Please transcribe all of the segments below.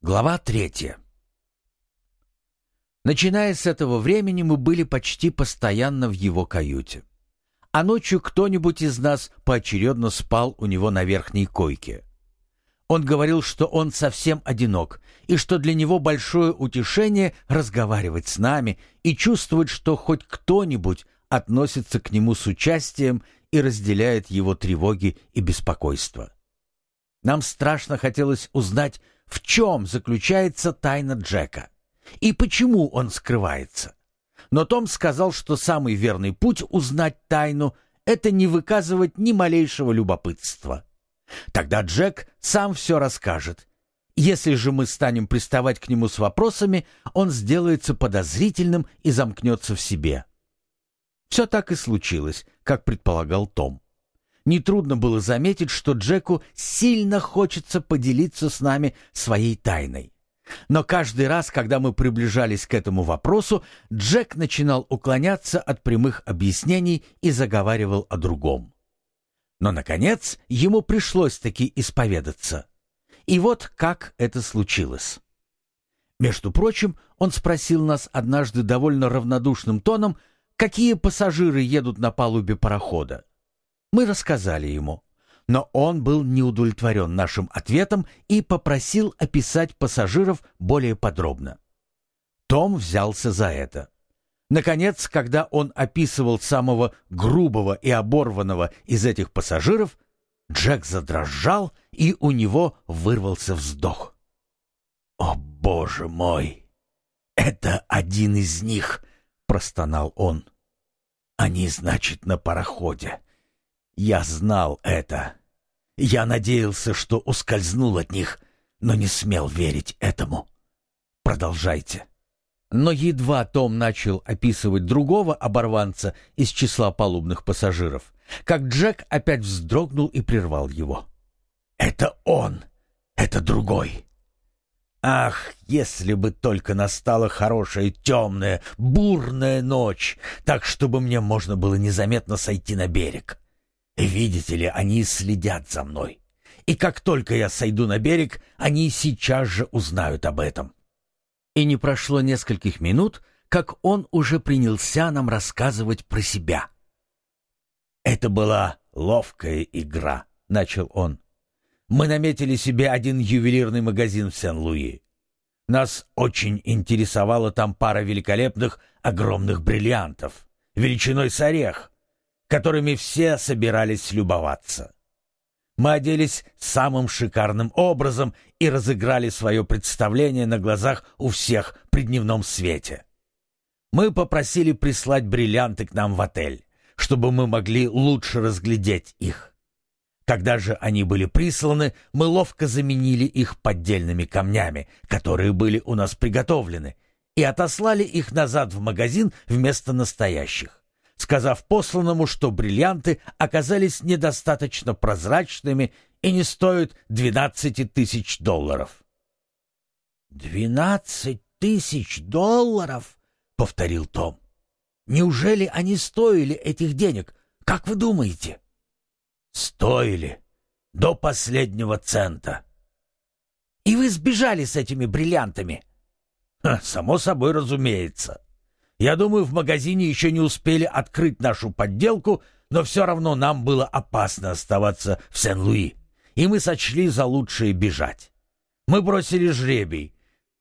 Глава третья. Начиная с этого времени мы были почти постоянно в его каюте. А ночью кто-нибудь из нас поочередно спал у него на верхней койке. Он говорил, что он совсем одинок, и что для него большое утешение разговаривать с нами и чувствовать, что хоть кто-нибудь относится к нему с участием и разделяет его тревоги и беспокойство. Нам страшно хотелось узнать, в чем заключается тайна Джека и почему он скрывается. Но Том сказал, что самый верный путь узнать тайну — это не выказывать ни малейшего любопытства. Тогда Джек сам все расскажет. Если же мы станем приставать к нему с вопросами, он сделается подозрительным и замкнется в себе. Все так и случилось, как предполагал Том. Нетрудно было заметить, что Джеку сильно хочется поделиться с нами своей тайной. Но каждый раз, когда мы приближались к этому вопросу, Джек начинал уклоняться от прямых объяснений и заговаривал о другом. Но, наконец, ему пришлось таки исповедаться. И вот как это случилось. Между прочим, он спросил нас однажды довольно равнодушным тоном, какие пассажиры едут на палубе парохода. Мы рассказали ему, но он был неудовлетворен нашим ответом и попросил описать пассажиров более подробно. Том взялся за это. Наконец, когда он описывал самого грубого и оборванного из этих пассажиров, Джек задрожал, и у него вырвался вздох. «О, боже мой! Это один из них!» — простонал он. «Они, значит, на пароходе. Я знал это. Я надеялся, что ускользнул от них, но не смел верить этому. Продолжайте. Но едва Том начал описывать другого оборванца из числа палубных пассажиров, как Джек опять вздрогнул и прервал его. «Это он! Это другой!» Ах, если бы только настала хорошая темная, бурная ночь, так чтобы мне можно было незаметно сойти на берег. Видите ли, они следят за мной. И как только я сойду на берег, они сейчас же узнают об этом. И не прошло нескольких минут, как он уже принялся нам рассказывать про себя. «Это была ловкая игра», — начал он. «Мы наметили себе один ювелирный магазин в Сен-Луи. Нас очень интересовала там пара великолепных огромных бриллиантов, величиной с орех, которыми все собирались любоваться. Мы оделись самым шикарным образом и разыграли свое представление на глазах у всех при дневном свете. Мы попросили прислать бриллианты к нам в отель, чтобы мы могли лучше разглядеть их. Когда же они были присланы, мы ловко заменили их поддельными камнями, которые были у нас приготовлены, и отослали их назад в магазин вместо настоящих сказав посланному, что бриллианты оказались недостаточно прозрачными и не стоят двенадцати тысяч долларов. «Двенадцать тысяч долларов?» — повторил Том. «Неужели они стоили этих денег? Как вы думаете?» «Стоили. До последнего цента». «И вы сбежали с этими бриллиантами?» «Само собой разумеется». Я думаю, в магазине еще не успели открыть нашу подделку, но все равно нам было опасно оставаться в Сен-Луи, и мы сочли за лучшее бежать. Мы бросили жребий,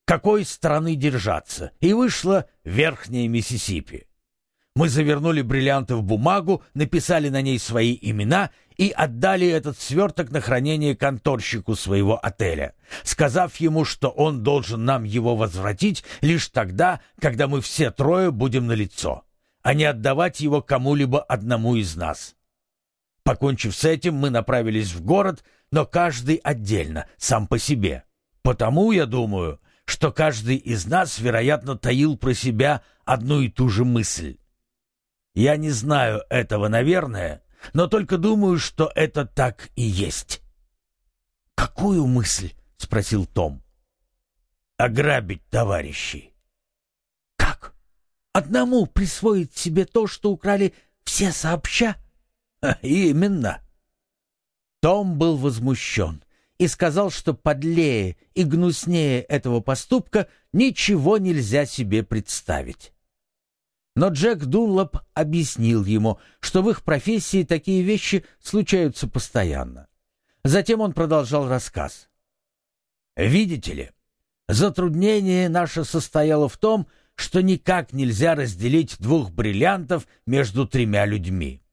какой стороны держаться, и вышло Верхняя Миссисипи. Мы завернули бриллианты в бумагу, написали на ней свои имена и отдали этот сверток на хранение конторщику своего отеля, сказав ему, что он должен нам его возвратить лишь тогда, когда мы все трое будем на лицо, а не отдавать его кому-либо одному из нас. Покончив с этим, мы направились в город, но каждый отдельно, сам по себе. Потому, я думаю, что каждый из нас, вероятно, таил про себя одну и ту же мысль. Я не знаю этого, наверное, но только думаю, что это так и есть. «Какую мысль?» — спросил Том. «Ограбить товарищей». «Как? Одному присвоить себе то, что украли все сообща?» «Именно». Том был возмущен и сказал, что подлее и гнуснее этого поступка ничего нельзя себе представить. Но Джек Дунлоп объяснил ему, что в их профессии такие вещи случаются постоянно. Затем он продолжал рассказ. «Видите ли, затруднение наше состояло в том, что никак нельзя разделить двух бриллиантов между тремя людьми.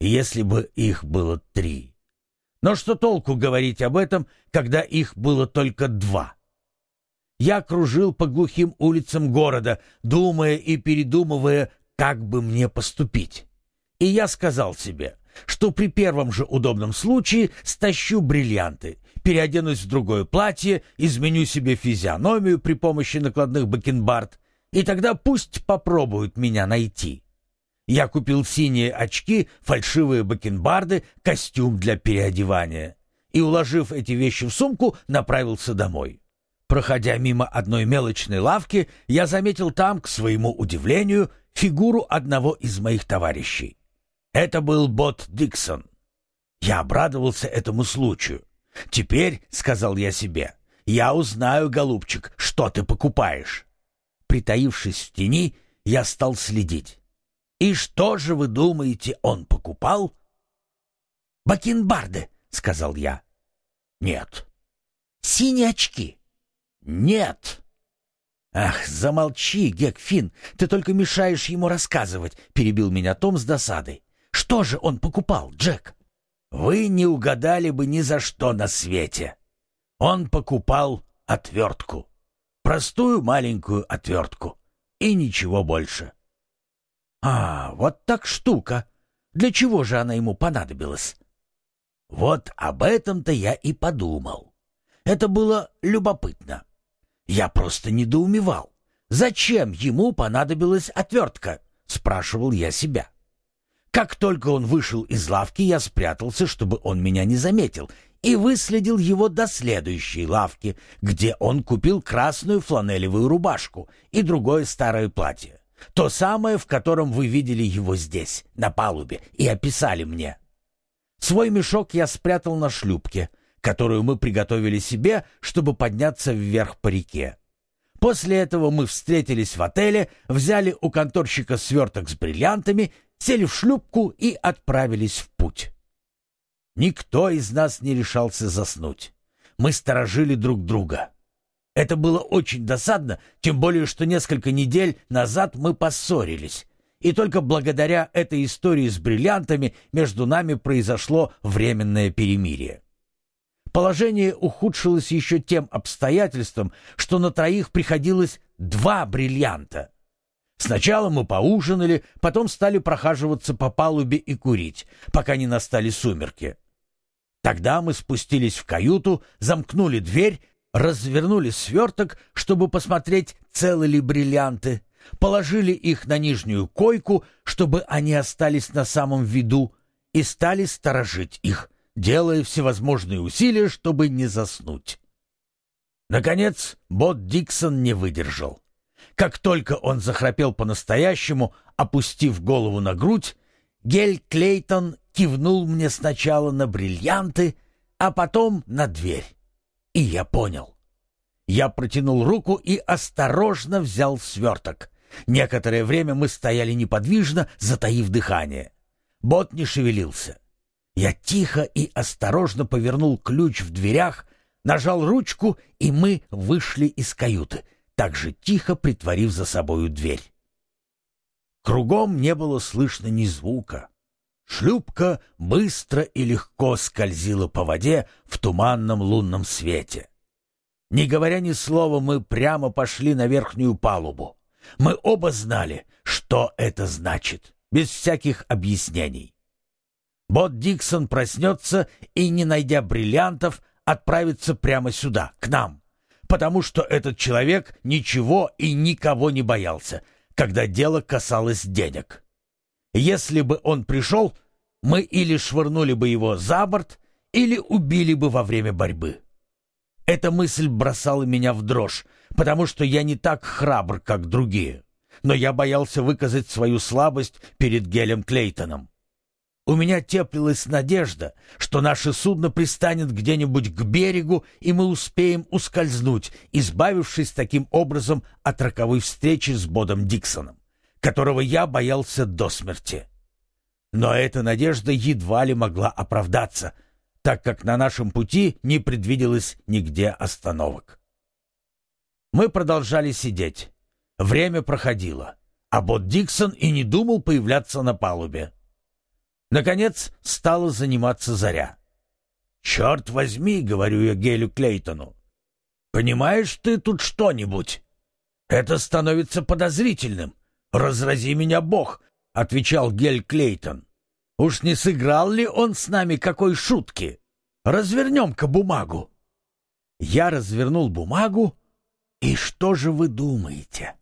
Если бы их было три. Но что толку говорить об этом, когда их было только два?» Я кружил по глухим улицам города, думая и передумывая, как бы мне поступить. И я сказал себе, что при первом же удобном случае стащу бриллианты, переоденусь в другое платье, изменю себе физиономию при помощи накладных бакенбард, и тогда пусть попробуют меня найти. Я купил синие очки, фальшивые бакенбарды, костюм для переодевания и, уложив эти вещи в сумку, направился домой. Проходя мимо одной мелочной лавки, я заметил там, к своему удивлению, фигуру одного из моих товарищей. Это был Бот Диксон. Я обрадовался этому случаю. «Теперь», — сказал я себе, — «я узнаю, голубчик, что ты покупаешь». Притаившись в тени, я стал следить. «И что же вы думаете, он покупал?» «Бакенбарды», — сказал я. «Нет». «Синие очки». «Нет!» «Ах, замолчи, Гекфин, ты только мешаешь ему рассказывать», — перебил меня Том с досадой. «Что же он покупал, Джек?» «Вы не угадали бы ни за что на свете. Он покупал отвертку. Простую маленькую отвертку. И ничего больше». «А, вот так штука. Для чего же она ему понадобилась?» «Вот об этом-то я и подумал. Это было любопытно». Я просто недоумевал. Зачем ему понадобилась отвертка? Спрашивал я себя. Как только он вышел из лавки, я спрятался, чтобы он меня не заметил, и выследил его до следующей лавки, где он купил красную фланелевую рубашку и другое старое платье. То самое, в котором вы видели его здесь, на палубе, и описали мне. Свой мешок я спрятал на шлюпке — которую мы приготовили себе, чтобы подняться вверх по реке. После этого мы встретились в отеле, взяли у конторщика сверток с бриллиантами, сели в шлюпку и отправились в путь. Никто из нас не решался заснуть. Мы сторожили друг друга. Это было очень досадно, тем более, что несколько недель назад мы поссорились. И только благодаря этой истории с бриллиантами между нами произошло временное перемирие. Положение ухудшилось еще тем обстоятельством, что на троих приходилось два бриллианта. Сначала мы поужинали, потом стали прохаживаться по палубе и курить, пока не настали сумерки. Тогда мы спустились в каюту, замкнули дверь, развернули сверток, чтобы посмотреть, целы ли бриллианты, положили их на нижнюю койку, чтобы они остались на самом виду, и стали сторожить их, делая всевозможные усилия, чтобы не заснуть. Наконец, Бот Диксон не выдержал. Как только он захрапел по-настоящему, опустив голову на грудь, Гель Клейтон кивнул мне сначала на бриллианты, а потом на дверь. И я понял. Я протянул руку и осторожно взял сверток. Некоторое время мы стояли неподвижно, затаив дыхание. Бот не шевелился. Я тихо и осторожно повернул ключ в дверях, нажал ручку, и мы вышли из каюты, так же тихо притворив за собою дверь. Кругом не было слышно ни звука. Шлюпка быстро и легко скользила по воде в туманном лунном свете. Не говоря ни слова, мы прямо пошли на верхнюю палубу. Мы оба знали, что это значит, без всяких объяснений. Бот Диксон проснется и, не найдя бриллиантов, отправится прямо сюда, к нам, потому что этот человек ничего и никого не боялся, когда дело касалось денег. Если бы он пришел, мы или швырнули бы его за борт, или убили бы во время борьбы. Эта мысль бросала меня в дрожь, потому что я не так храбр, как другие. Но я боялся выказать свою слабость перед Гелем Клейтоном. У меня теплилась надежда, что наше судно пристанет где-нибудь к берегу, и мы успеем ускользнуть, избавившись таким образом от роковой встречи с Бодом Диксоном, которого я боялся до смерти. Но эта надежда едва ли могла оправдаться, так как на нашем пути не предвиделось нигде остановок. Мы продолжали сидеть. Время проходило, а Бот Диксон и не думал появляться на палубе. Наконец стала заниматься заря. «Черт возьми», — говорю я Гелю Клейтону, — «понимаешь ты тут что-нибудь? Это становится подозрительным. Разрази меня Бог», — отвечал Гель Клейтон. «Уж не сыграл ли он с нами какой шутки? Развернем-ка бумагу». Я развернул бумагу, и что же вы думаете?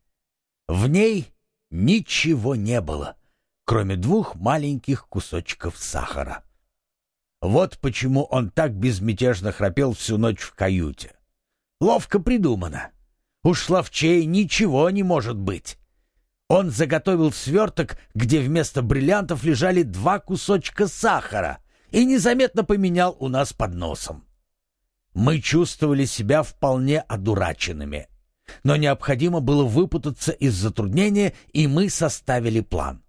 В ней ничего не было кроме двух маленьких кусочков сахара. Вот почему он так безмятежно храпел всю ночь в каюте. Ловко придумано. Уж ловчей ничего не может быть. Он заготовил сверток, где вместо бриллиантов лежали два кусочка сахара, и незаметно поменял у нас под носом. Мы чувствовали себя вполне одураченными. Но необходимо было выпутаться из затруднения, и мы составили план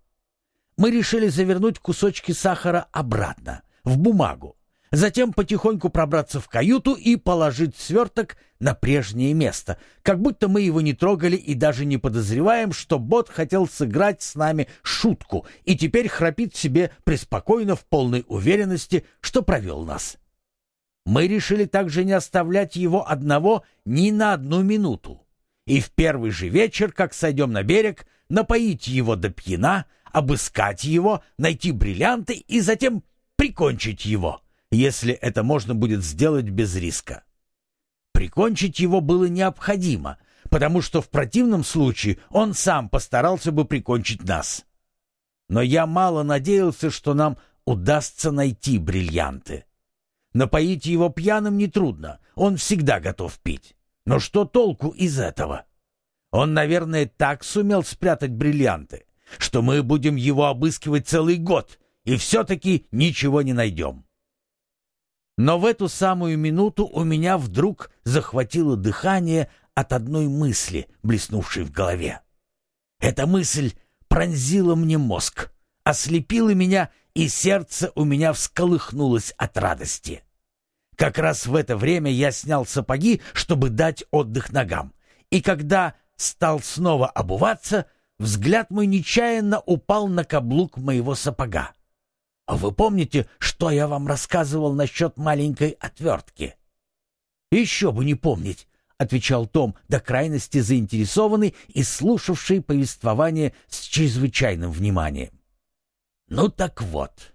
мы решили завернуть кусочки сахара обратно, в бумагу, затем потихоньку пробраться в каюту и положить сверток на прежнее место, как будто мы его не трогали и даже не подозреваем, что бот хотел сыграть с нами шутку и теперь храпит себе преспокойно в полной уверенности, что провел нас. Мы решили также не оставлять его одного ни на одну минуту. И в первый же вечер, как сойдем на берег, напоить его до пьяна, обыскать его, найти бриллианты и затем прикончить его, если это можно будет сделать без риска. Прикончить его было необходимо, потому что в противном случае он сам постарался бы прикончить нас. Но я мало надеялся, что нам удастся найти бриллианты. Напоить его пьяным нетрудно, он всегда готов пить. Но что толку из этого? Он, наверное, так сумел спрятать бриллианты, что мы будем его обыскивать целый год и все-таки ничего не найдем. Но в эту самую минуту у меня вдруг захватило дыхание от одной мысли, блеснувшей в голове. Эта мысль пронзила мне мозг, ослепила меня, и сердце у меня всколыхнулось от радости. Как раз в это время я снял сапоги, чтобы дать отдых ногам, и когда стал снова обуваться — взгляд мой нечаянно упал на каблук моего сапога. А вы помните, что я вам рассказывал насчет маленькой отвертки? Еще бы не помнить, отвечал Том, до крайности заинтересованный и слушавший повествование с чрезвычайным вниманием. Ну так вот,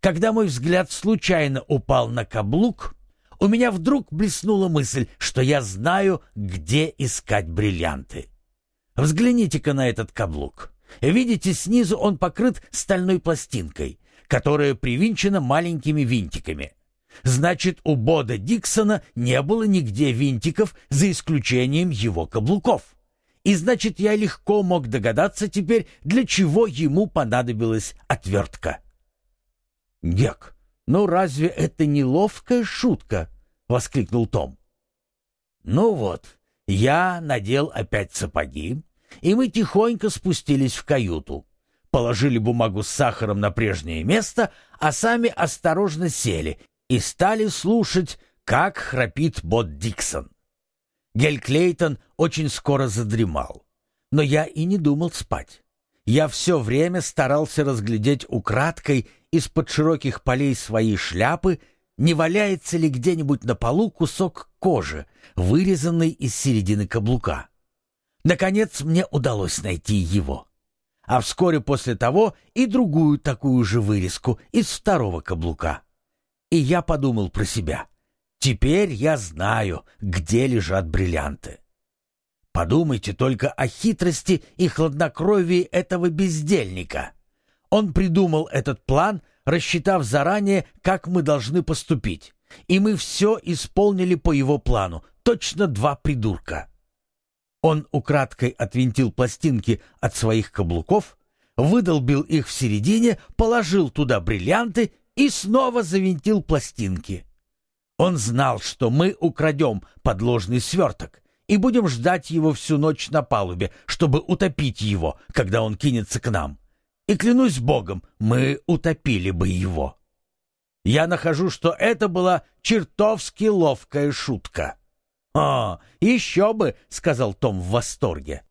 когда мой взгляд случайно упал на каблук, у меня вдруг блеснула мысль, что я знаю, где искать бриллианты. Взгляните-ка на этот каблук. Видите, снизу он покрыт стальной пластинкой, которая привинчена маленькими винтиками. Значит, у Бода Диксона не было нигде винтиков, за исключением его каблуков. И значит, я легко мог догадаться теперь, для чего ему понадобилась отвертка. «Гек, ну разве это не ловкая шутка?» — воскликнул Том. «Ну вот, я надел опять сапоги, и мы тихонько спустились в каюту. Положили бумагу с сахаром на прежнее место, а сами осторожно сели и стали слушать, как храпит Бот Диксон. Гель Клейтон очень скоро задремал. Но я и не думал спать. Я все время старался разглядеть украдкой из-под широких полей своей шляпы не валяется ли где-нибудь на полу кусок кожи, вырезанный из середины каблука. Наконец мне удалось найти его. А вскоре после того и другую такую же вырезку из второго каблука. И я подумал про себя. Теперь я знаю, где лежат бриллианты. Подумайте только о хитрости и хладнокровии этого бездельника. Он придумал этот план — рассчитав заранее, как мы должны поступить. И мы все исполнили по его плану, точно два придурка. Он украдкой отвинтил пластинки от своих каблуков, выдолбил их в середине, положил туда бриллианты и снова завинтил пластинки. Он знал, что мы украдем подложный сверток и будем ждать его всю ночь на палубе, чтобы утопить его, когда он кинется к нам. И клянусь Богом, мы утопили бы его. Я нахожу, что это была чертовски ловкая шутка. «О, еще бы!» — сказал Том в восторге.